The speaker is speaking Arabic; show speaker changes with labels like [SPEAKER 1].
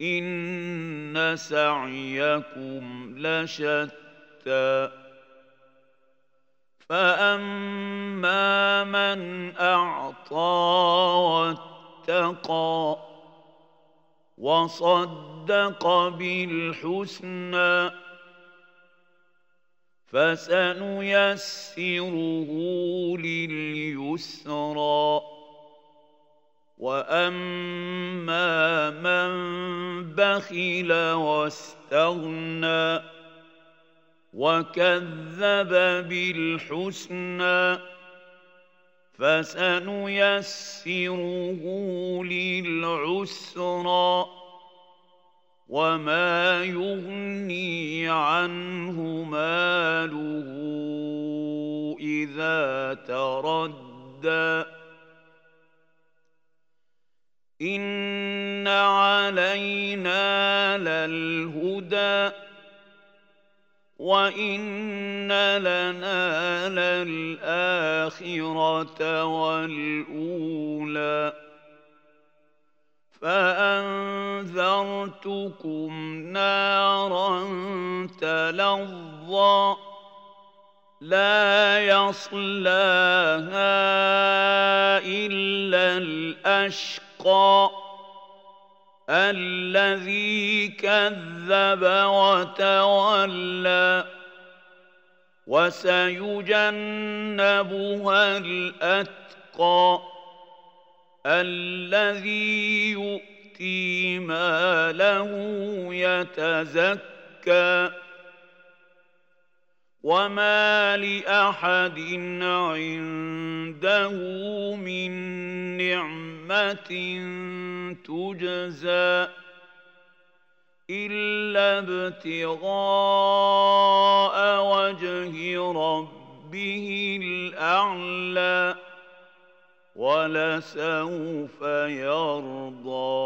[SPEAKER 1] ان سعيكم لشتى فاما من اعطى واتقى وصدق بالحسنى فسنيسره لليسرى واما من بخل واستغنى وكذب بالحسنى فسنيسره للعسرى وما يغني عنه ماله إذا تردى ان علينا للهدى وان لنا للاخره والاولى فانذرتكم نارا تلظى لا يصلاها الا الاشقى الذي كذب وتولى وسيجنبها الأتقى الذي يؤتي ماله يتزكى وما لأحد عنده من نعمه تجزى إلا ابتغاء وجه ربه الأعلى ولسوف يرضى.